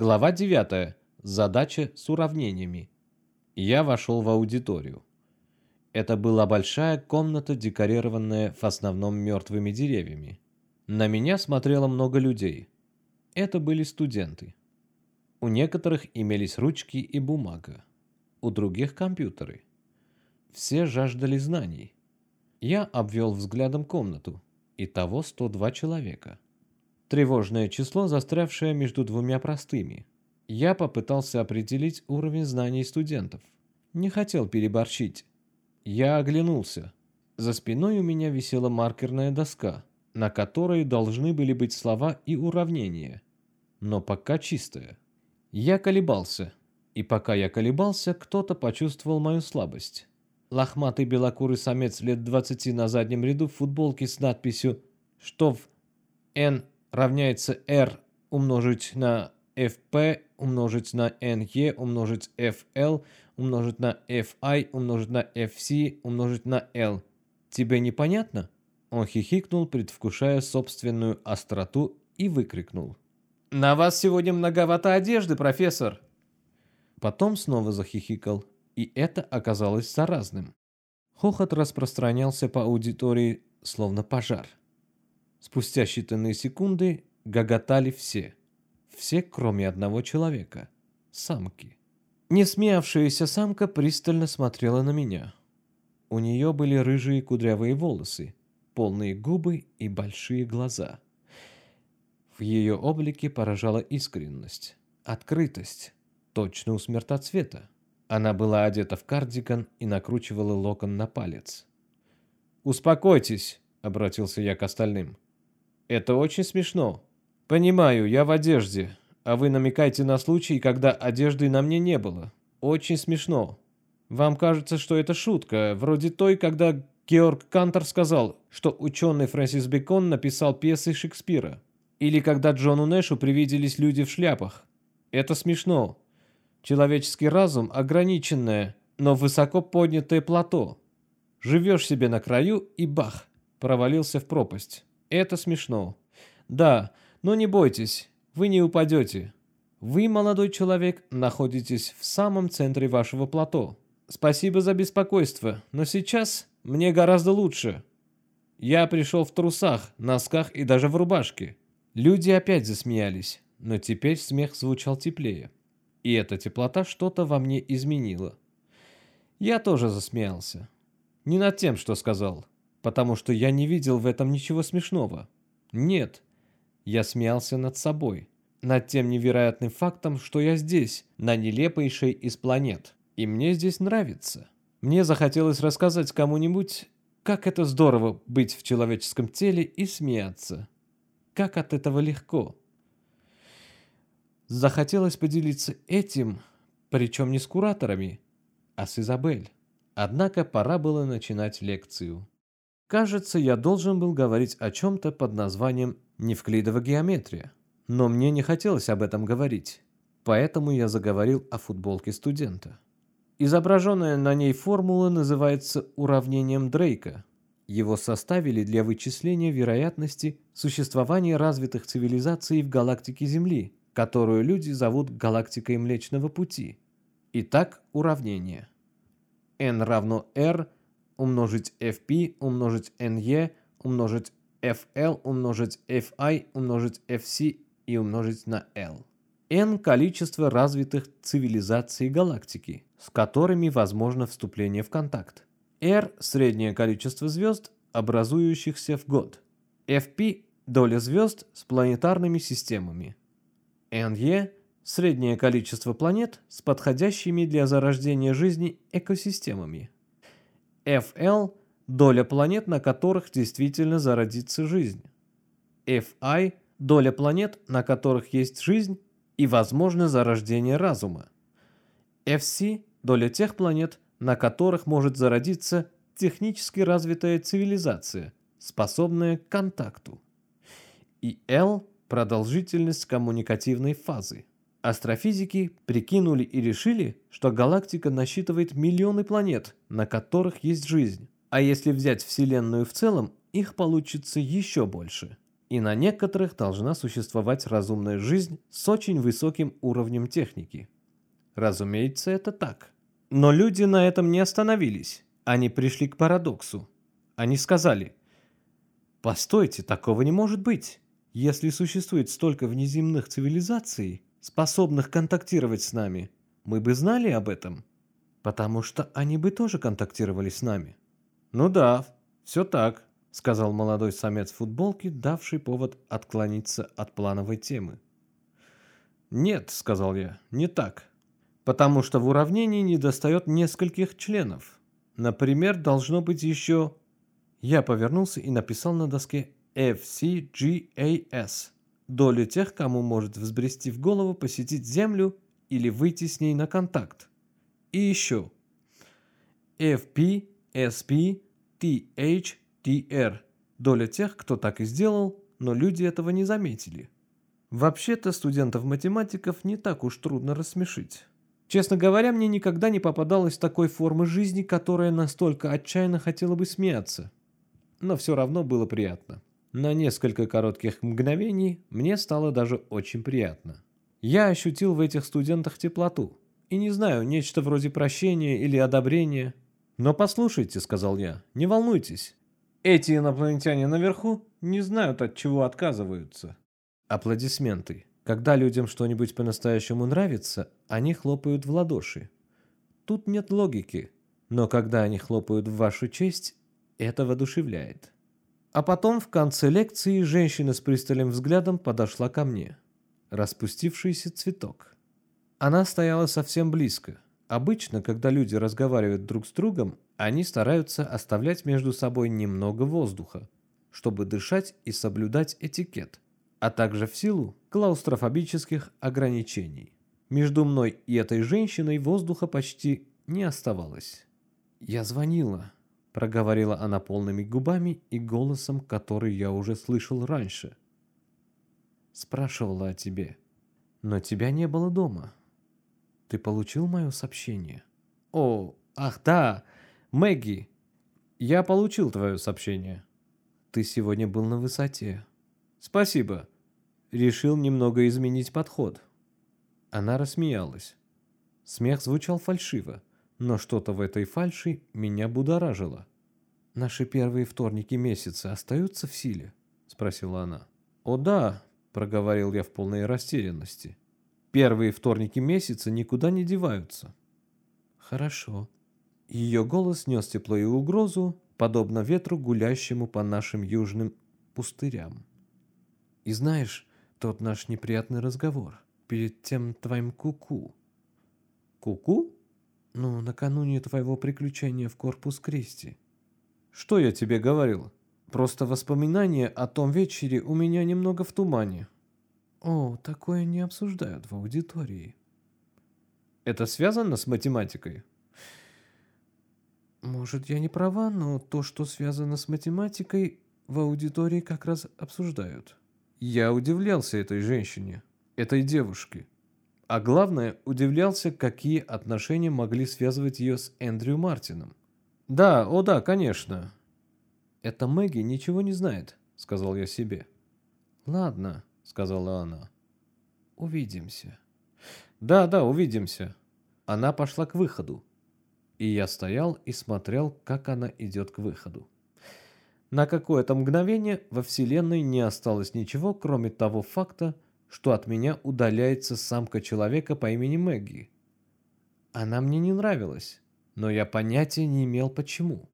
Глава 9. Задача с уравнениями. Я вошел в аудиторию. Это была большая комната, декорированная в основном мертвыми деревьями. На меня смотрело много людей. Это были студенты. У некоторых имелись ручки и бумага. У других компьютеры. Все жаждали знаний. Я обвел взглядом комнату. Итого 102 человека. Тревожное число, застрявшее между двумя простыми. Я попытался определить уровень знаний студентов. Не хотел переборщить. Я оглянулся. За спиной у меня висела маркерная доска, на которой должны были быть слова и уравнения. Но пока чистая. Я колебался. И пока я колебался, кто-то почувствовал мою слабость. Лохматый белокурый самец лет 20 на заднем ряду в футболке с надписью «Что в N равняется r умножить на fp умножить на ne умножить fl умножить на fi умножить на fc умножить на l. Тебе непонятно? Он хихикнул, предвкушая собственную остроту, и выкрикнул. «На вас сегодня многовато одежды, профессор!» Потом снова захихикал, и это оказалось заразным. Хохот распространялся по аудитории, словно пожар. Спустя считанные секунды гоготали все. Все, кроме одного человека. Самки. Несмеявшаяся самка пристально смотрела на меня. У нее были рыжие кудрявые волосы, полные губы и большие глаза. В ее облике поражала искренность, открытость, точно у смертоцвета. Она была одета в кардиган и накручивала локон на палец. «Успокойтесь», — обратился я к остальным. Это очень смешно. Понимаю, я в одежде, а вы намекаете на случай, когда одежды на мне не было. Очень смешно. Вам кажется, что это шутка, вроде той, когда Георг Кантор сказал, что ученый Фрэнсис Бекон написал пьесы Шекспира. Или когда Джону Нэшу привиделись люди в шляпах. Это смешно. Человеческий разум – ограниченное, но высоко поднятое плато. Живешь себе на краю и бах, провалился в пропасть. Это смешно. Да, но не бойтесь, вы не упадете. Вы, молодой человек, находитесь в самом центре вашего плато. Спасибо за беспокойство, но сейчас мне гораздо лучше. Я пришел в трусах, носках и даже в рубашке. Люди опять засмеялись, но теперь смех звучал теплее. И эта теплота что-то во мне изменила. Я тоже засмеялся. Не над тем, что сказал потому что я не видел в этом ничего смешного. Нет, я смеялся над собой, над тем невероятным фактом, что я здесь, на нелепейшей из планет, и мне здесь нравится. Мне захотелось рассказать кому-нибудь, как это здорово быть в человеческом теле и смеяться. Как от этого легко. Захотелось поделиться этим, причем не с кураторами, а с Изабель. Однако пора было начинать лекцию. Кажется, я должен был говорить о чем-то под названием «Невклидова геометрия». Но мне не хотелось об этом говорить, поэтому я заговорил о футболке студента. Изображенная на ней формула называется уравнением Дрейка. Его составили для вычисления вероятности существования развитых цивилизаций в галактике Земли, которую люди зовут галактикой Млечного Пути. Итак, уравнение. n равно r – умножить fp, умножить ne, умножить fl, умножить fi, умножить fc и умножить на l. n – количество развитых цивилизаций галактики, с которыми возможно вступление в контакт. r – среднее количество звезд, образующихся в год. fp – доля звезд с планетарными системами. ne – среднее количество планет с подходящими для зарождения жизни экосистемами. FL – доля планет, на которых действительно зародится жизнь. FI – доля планет, на которых есть жизнь и возможно зарождение разума. FC – доля тех планет, на которых может зародиться технически развитая цивилизация, способная к контакту. И L – продолжительность коммуникативной фазы. Астрофизики прикинули и решили, что галактика насчитывает миллионы планет, на которых есть жизнь. А если взять Вселенную в целом, их получится еще больше. И на некоторых должна существовать разумная жизнь с очень высоким уровнем техники. Разумеется, это так. Но люди на этом не остановились. Они пришли к парадоксу. Они сказали, «Постойте, такого не может быть. Если существует столько внеземных цивилизаций, способных контактировать с нами, мы бы знали об этом, потому что они бы тоже контактировали с нами». «Ну да, все так», — сказал молодой самец футболки, давший повод отклониться от плановой темы. «Нет», — сказал я, — «не так. Потому что в уравнении недостает нескольких членов. Например, должно быть еще...» Я повернулся и написал на доске FCGAS. Долю тех, кому может взбрести в голову посетить Землю или выйти с ней на контакт. И еще. FP, SP, TH, TR. Доля тех, кто так и сделал, но люди этого не заметили. Вообще-то студентов-математиков не так уж трудно рассмешить. Честно говоря, мне никогда не попадалось такой формы жизни, которая настолько отчаянно хотела бы смеяться. Но все равно было приятно. На несколько коротких мгновений мне стало даже очень приятно. Я ощутил в этих студентах теплоту. И не знаю, нечто вроде прощения или одобрения. «Но послушайте», — сказал я, — «не волнуйтесь. Эти инопланетяне наверху не знают, от чего отказываются». Аплодисменты. Когда людям что-нибудь по-настоящему нравится, они хлопают в ладоши. Тут нет логики. Но когда они хлопают в вашу честь, это воодушевляет. А потом в конце лекции женщина с пристальным взглядом подошла ко мне. Распустившийся цветок. Она стояла совсем близко. Обычно, когда люди разговаривают друг с другом, они стараются оставлять между собой немного воздуха, чтобы дышать и соблюдать этикет, а также в силу клаустрофобических ограничений. Между мной и этой женщиной воздуха почти не оставалось. Я звонила, проговорила она полными губами и голосом, который я уже слышал раньше. Спрашивала о тебе, но тебя не было дома. Ты получил мое сообщение? О, ах да, Мэгги, я получил твое сообщение. Ты сегодня был на высоте. Спасибо. Решил немного изменить подход. Она рассмеялась. Смех звучал фальшиво но что-то в этой фальши меня будоражило. «Наши первые вторники месяца остаются в силе?» – спросила она. «О да», – проговорил я в полной растерянности. «Первые вторники месяца никуда не деваются». «Хорошо». Ее голос нес тепло и угрозу, подобно ветру, гулящему по нашим южным пустырям. «И знаешь, тот наш неприятный разговор перед тем твоим куку». «Куку?» Ну, накануне твоего приключения в Корпус Кристи. Что я тебе говорил? Просто воспоминания о том вечере у меня немного в тумане. О, такое не обсуждают в аудитории. Это связано с математикой? Может, я не права, но то, что связано с математикой, в аудитории как раз обсуждают. Я удивлялся этой женщине, этой девушке. А главное, удивлялся, какие отношения могли связывать ее с Эндрю Мартином. «Да, о да, конечно». «Это Мэгги ничего не знает», — сказал я себе. «Ладно», — сказала она. «Увидимся». «Да, да, увидимся». Она пошла к выходу. И я стоял и смотрел, как она идет к выходу. На какое-то мгновение во Вселенной не осталось ничего, кроме того факта, что от меня удаляется самка человека по имени Мэгги. Она мне не нравилась, но я понятия не имел почему.